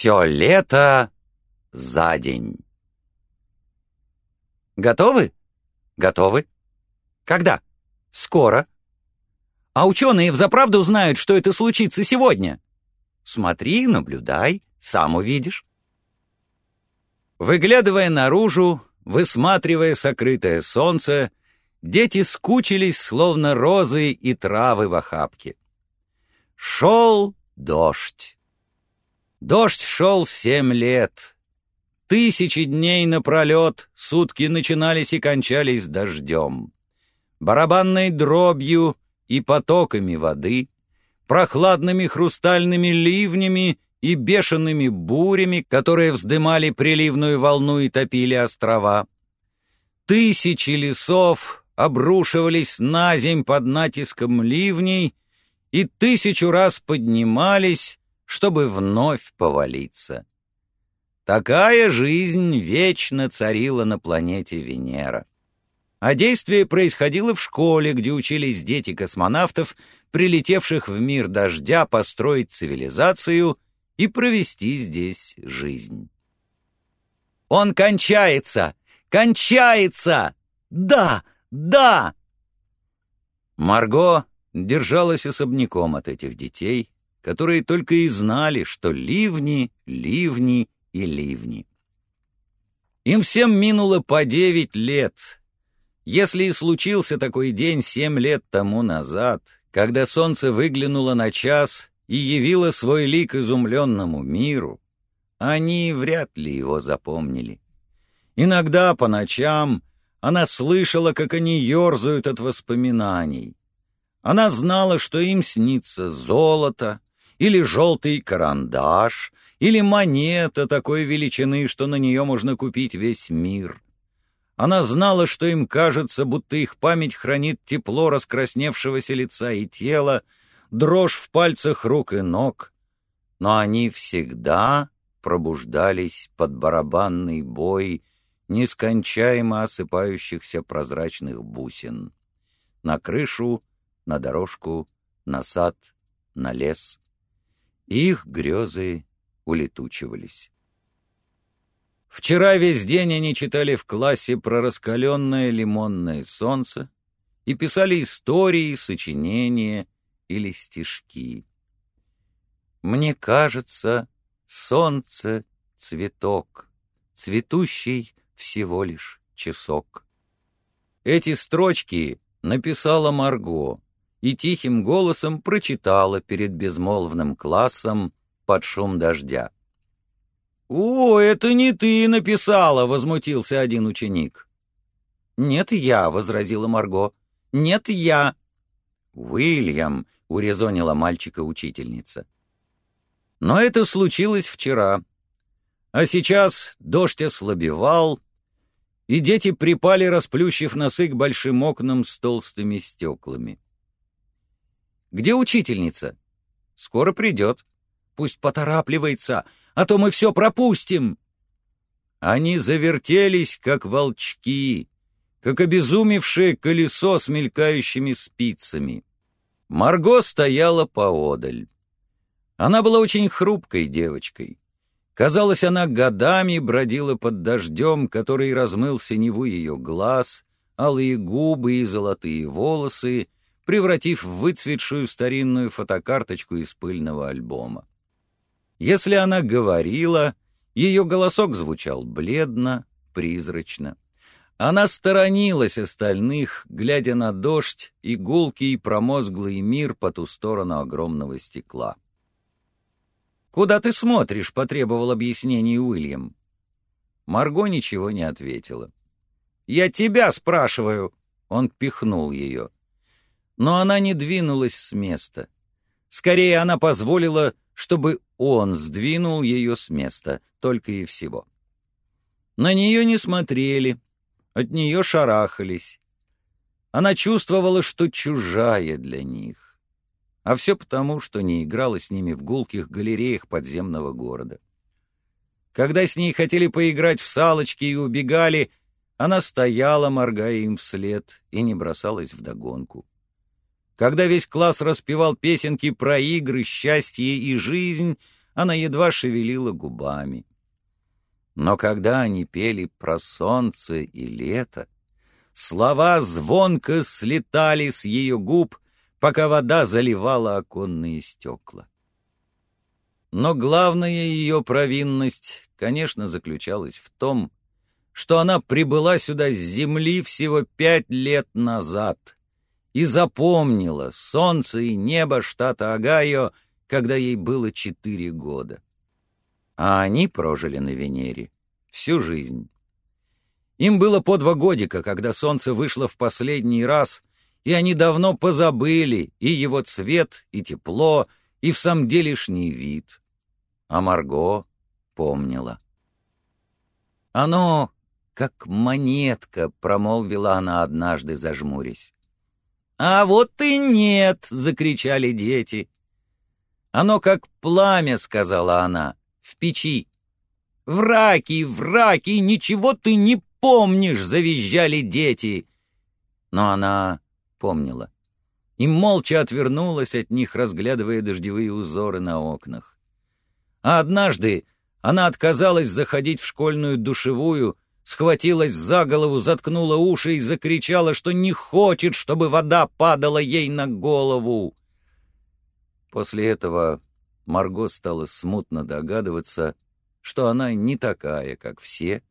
Все лето за день. Готовы? Готовы. Когда? Скоро. А ученые взаправду знают, что это случится сегодня. Смотри, наблюдай, сам увидишь. Выглядывая наружу, высматривая сокрытое солнце, дети скучились, словно розы и травы в охапке. Шел дождь. Дождь шел семь лет. Тысячи дней напролет сутки начинались и кончались дождем. Барабанной дробью и потоками воды, прохладными хрустальными ливнями и бешеными бурями, которые вздымали приливную волну и топили острова. Тысячи лесов обрушивались на земь под натиском ливней и тысячу раз поднимались, чтобы вновь повалиться. Такая жизнь вечно царила на планете Венера. А действие происходило в школе, где учились дети космонавтов, прилетевших в мир дождя построить цивилизацию и провести здесь жизнь. «Он кончается! Кончается! Да! Да!» Марго держалась особняком от этих детей, которые только и знали, что ливни, ливни и ливни. Им всем минуло по девять лет. Если и случился такой день семь лет тому назад, когда солнце выглянуло на час и явило свой лик изумленному миру, они вряд ли его запомнили. Иногда по ночам она слышала, как они ерзают от воспоминаний. Она знала, что им снится золото, или желтый карандаш, или монета такой величины, что на нее можно купить весь мир. Она знала, что им кажется, будто их память хранит тепло раскрасневшегося лица и тела, дрожь в пальцах рук и ног, но они всегда пробуждались под барабанный бой нескончаемо осыпающихся прозрачных бусин. На крышу, на дорожку, на сад, на лес их грезы улетучивались. Вчера весь день они читали в классе про раскаленное лимонное солнце и писали истории, сочинения или стишки. Мне кажется, солнце — цветок, цветущий всего лишь часок. Эти строчки написала Марго, и тихим голосом прочитала перед безмолвным классом под шум дождя. «О, это не ты написала!» — возмутился один ученик. «Нет, я», — возразила Марго. «Нет, я». «Уильям», — урезонила мальчика учительница. Но это случилось вчера. А сейчас дождь ослабевал, и дети припали, расплющив носы к большим окнам с толстыми стеклами. Где учительница? Скоро придет. Пусть поторапливается, а то мы все пропустим. Они завертелись, как волчки, как обезумевшее колесо с мелькающими спицами. Марго стояла поодаль. Она была очень хрупкой девочкой. Казалось, она годами бродила под дождем, который размыл синеву ее глаз, алые губы и золотые волосы, превратив в выцветшую старинную фотокарточку из пыльного альбома. Если она говорила, ее голосок звучал бледно, призрачно. Она сторонилась остальных, глядя на дождь и гулкий промозглый мир по ту сторону огромного стекла. «Куда ты смотришь?» — потребовал объяснений Уильям. Марго ничего не ответила. «Я тебя спрашиваю!» — он пихнул ее но она не двинулась с места. Скорее, она позволила, чтобы он сдвинул ее с места, только и всего. На нее не смотрели, от нее шарахались. Она чувствовала, что чужая для них. А все потому, что не играла с ними в гулких галереях подземного города. Когда с ней хотели поиграть в салочки и убегали, она стояла, моргая им вслед, и не бросалась вдогонку. Когда весь класс распевал песенки про игры, счастье и жизнь, она едва шевелила губами. Но когда они пели про солнце и лето, слова звонко слетали с ее губ, пока вода заливала оконные стекла. Но главная ее провинность, конечно, заключалась в том, что она прибыла сюда с земли всего пять лет назад и запомнила солнце и небо штата Огайо, когда ей было четыре года. А они прожили на Венере всю жизнь. Им было по два годика, когда солнце вышло в последний раз, и они давно позабыли и его цвет, и тепло, и в самом делешний вид. А Марго помнила. Оно как монетка, — промолвила она однажды, зажмурясь. «А вот и нет!» — закричали дети. «Оно как пламя», — сказала она, — «в печи». «Враки, враки, ничего ты не помнишь!» — завизжали дети. Но она помнила и молча отвернулась от них, разглядывая дождевые узоры на окнах. А однажды она отказалась заходить в школьную душевую, схватилась за голову, заткнула уши и закричала, что не хочет, чтобы вода падала ей на голову. После этого Марго стала смутно догадываться, что она не такая, как все,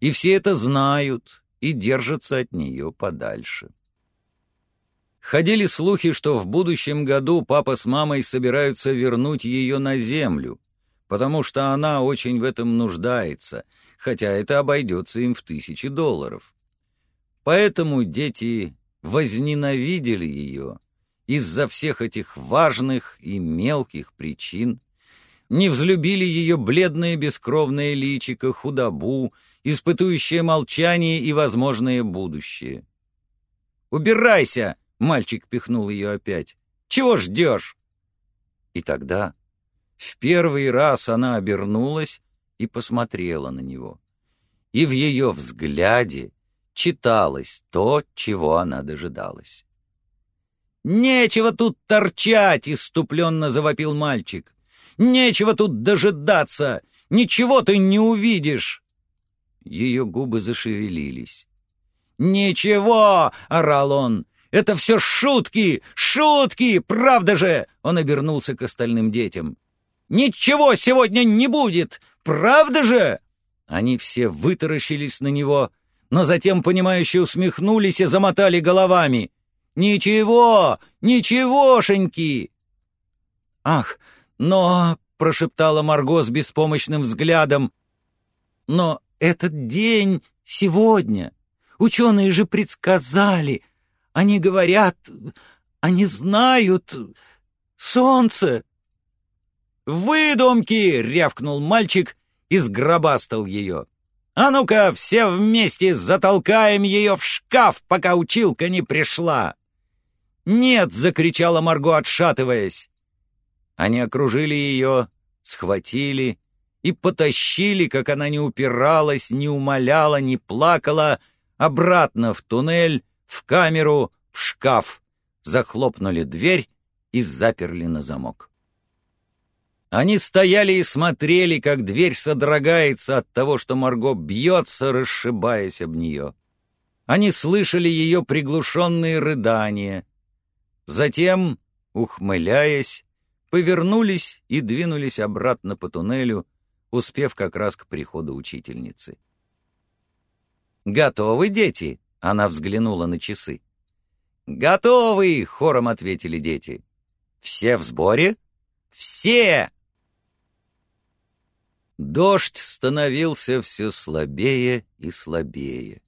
и все это знают и держатся от нее подальше. Ходили слухи, что в будущем году папа с мамой собираются вернуть ее на землю, потому что она очень в этом нуждается, хотя это обойдется им в тысячи долларов. Поэтому дети возненавидели ее из-за всех этих важных и мелких причин, не взлюбили ее бледное бескровное личико, худобу, испытующее молчание и возможное будущее. «Убирайся!» — мальчик пихнул ее опять. «Чего ждешь?» И тогда в первый раз она обернулась и посмотрела на него. И в ее взгляде читалось то, чего она дожидалась. «Нечего тут торчать!» — иступленно завопил мальчик. «Нечего тут дожидаться! Ничего ты не увидишь!» Ее губы зашевелились. «Ничего!» — орал он. «Это все шутки! Шутки! Правда же!» Он обернулся к остальным детям. «Ничего сегодня не будет! Правда же?» Они все вытаращились на него, но затем, понимающе усмехнулись и замотали головами. «Ничего! Ничегошеньки!» «Ах, но...» — прошептала Марго с беспомощным взглядом. «Но этот день сегодня. Ученые же предсказали. Они говорят, они знают. Солнце!» «Выдумки!» — рявкнул мальчик и сгробастал ее. «А ну-ка, все вместе затолкаем ее в шкаф, пока училка не пришла!» «Нет!» — закричала Марго, отшатываясь. Они окружили ее, схватили и потащили, как она не упиралась, не умоляла, не плакала, обратно в туннель, в камеру, в шкаф, захлопнули дверь и заперли на замок. Они стояли и смотрели, как дверь содрогается от того, что Марго бьется, расшибаясь об нее. Они слышали ее приглушенные рыдания. Затем, ухмыляясь, повернулись и двинулись обратно по туннелю, успев как раз к приходу учительницы. «Готовы, дети?» — она взглянула на часы. «Готовы!» — хором ответили дети. «Все в сборе?» «Все!» Дождь становился все слабее и слабее.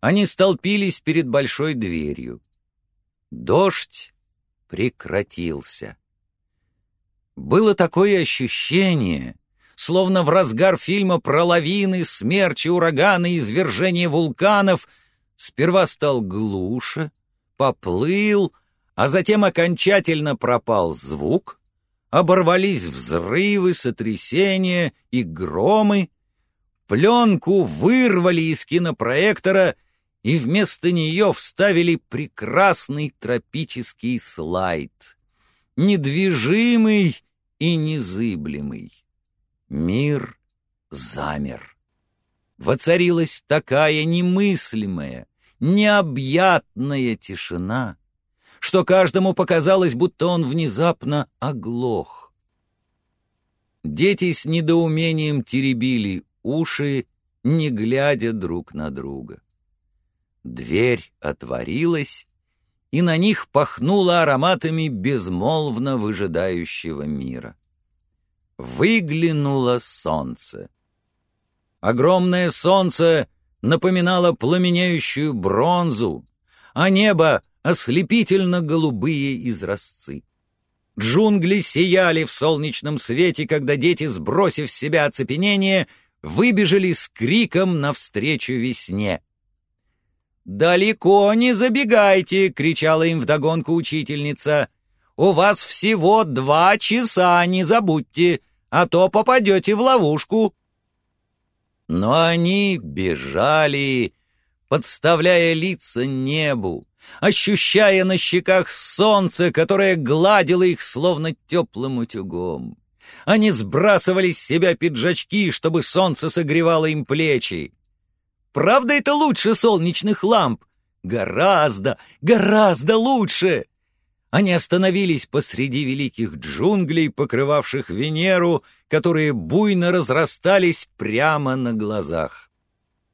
Они столпились перед большой дверью. Дождь прекратился. Было такое ощущение, словно в разгар фильма про лавины, смерчи, ураганы, извержения вулканов сперва стал глуше, поплыл, а затем окончательно пропал звук, оборвались взрывы, сотрясения и громы, пленку вырвали из кинопроектора и вместо нее вставили прекрасный тропический слайд. Недвижимый и незыблемый. Мир замер. Воцарилась такая немыслимая, необъятная тишина, что каждому показалось, будто он внезапно оглох. Дети с недоумением теребили уши, не глядя друг на друга. Дверь отворилась, и на них пахнуло ароматами безмолвно выжидающего мира. Выглянуло солнце. Огромное солнце напоминало пламенеющую бронзу, а небо — ослепительно-голубые изразцы. Джунгли сияли в солнечном свете, когда дети, сбросив с себя оцепенение, выбежали с криком навстречу весне. «Далеко не забегайте!» — кричала им вдогонку учительница. «У вас всего два часа, не забудьте, а то попадете в ловушку». Но они бежали, подставляя лица небу, ощущая на щеках солнце, которое гладило их словно теплым утюгом. Они сбрасывали с себя пиджачки, чтобы солнце согревало им плечи. Правда, это лучше солнечных ламп? Гораздо, гораздо лучше! Они остановились посреди великих джунглей, покрывавших Венеру, которые буйно разрастались прямо на глазах.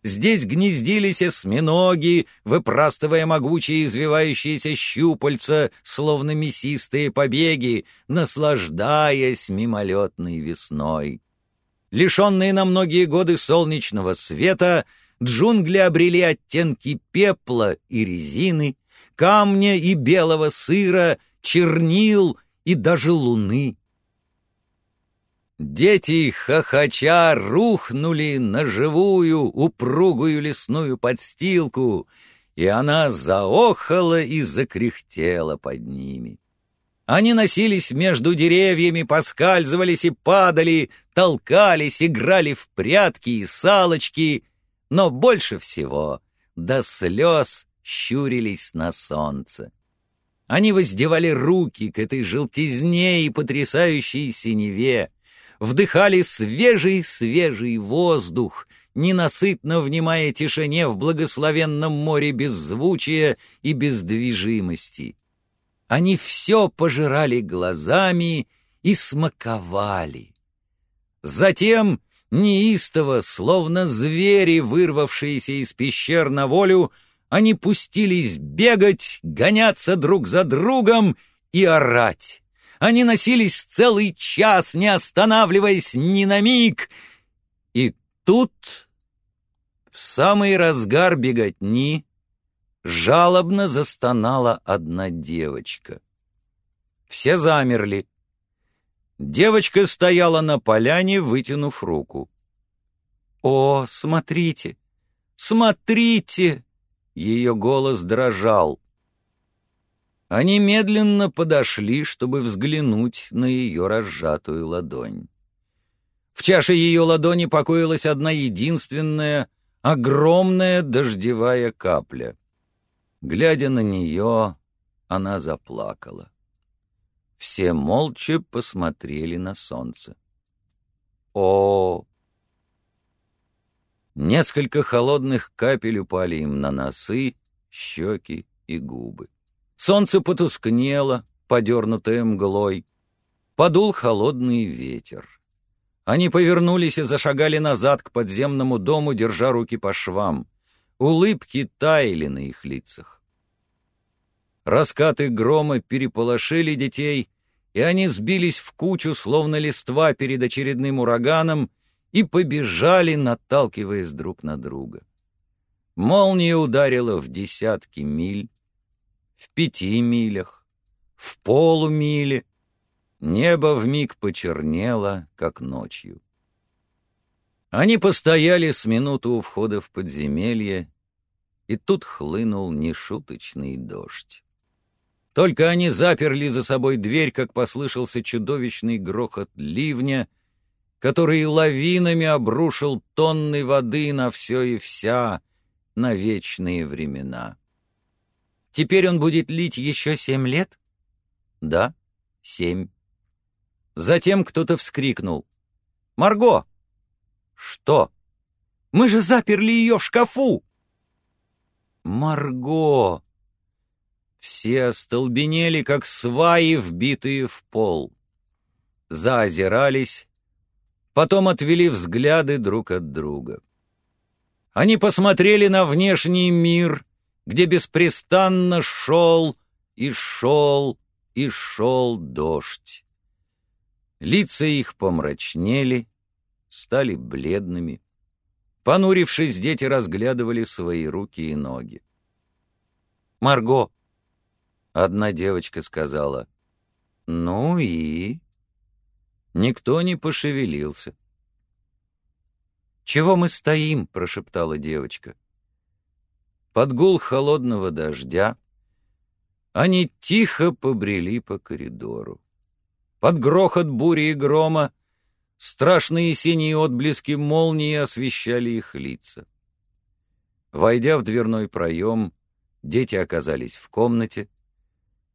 Здесь гнездились осьминоги, выпрастывая могучие извивающиеся щупальца, словно мясистые побеги, наслаждаясь мимолетной весной. Лишенные на многие годы солнечного света, джунгли обрели оттенки пепла и резины, камня и белого сыра, чернил и даже луны. Дети хохоча рухнули на живую, упругую лесную подстилку, и она заохала и закряхтела под ними. Они носились между деревьями, поскальзывались и падали, толкались, играли в прятки и салочки, но больше всего до слез щурились на солнце. Они воздевали руки к этой желтизне и потрясающей синеве, вдыхали свежий-свежий воздух, ненасытно внимая тишине в благословенном море беззвучия и бездвижимости. Они все пожирали глазами и смаковали. Затем, неистово, словно звери, вырвавшиеся из пещер на волю, они пустились бегать, гоняться друг за другом и орать. Они носились целый час, не останавливаясь ни на миг. И тут, в самый разгар беготни, жалобно застонала одна девочка. Все замерли. Девочка стояла на поляне, вытянув руку. «О, смотрите! Смотрите!» Ее голос дрожал. Они медленно подошли, чтобы взглянуть на ее разжатую ладонь. В чаше ее ладони покоилась одна единственная, огромная дождевая капля. Глядя на нее, она заплакала. Все молча посмотрели на солнце. О! Несколько холодных капель упали им на носы, щеки и губы. Солнце потускнело, подернутое мглой. Подул холодный ветер. Они повернулись и зашагали назад к подземному дому, держа руки по швам. Улыбки таяли на их лицах. Раскаты грома переполошили детей, и они сбились в кучу, словно листва перед очередным ураганом, и побежали, наталкиваясь друг на друга. Молния ударила в десятки миль, в пяти милях, в полумиле. Небо вмиг почернело, как ночью. Они постояли с минуту у входа в подземелье, и тут хлынул нешуточный дождь. Только они заперли за собой дверь, как послышался чудовищный грохот ливня, который лавинами обрушил тонны воды на все и вся, на вечные времена. Теперь он будет лить еще семь лет? Да, семь. Затем кто-то вскрикнул. «Марго!» «Что?» «Мы же заперли ее в шкафу!» «Марго!» Все остолбенели, как сваи, вбитые в пол. Заозирались, потом отвели взгляды друг от друга. Они посмотрели на внешний мир, где беспрестанно шел и шел и шел дождь. Лица их помрачнели, стали бледными. Понурившись, дети разглядывали свои руки и ноги. «Марго!» — одна девочка сказала. «Ну и...» Никто не пошевелился. «Чего мы стоим?» — прошептала девочка. Под гул холодного дождя они тихо побрели по коридору. Под грохот бури и грома страшные синие отблески молнии освещали их лица. Войдя в дверной проем, дети оказались в комнате,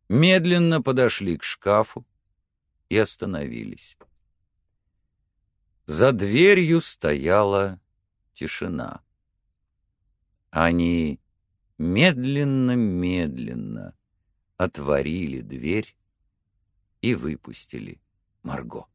медленно подошли к шкафу и остановились. За дверью стояла тишина. Они медленно-медленно отворили дверь и выпустили Марго.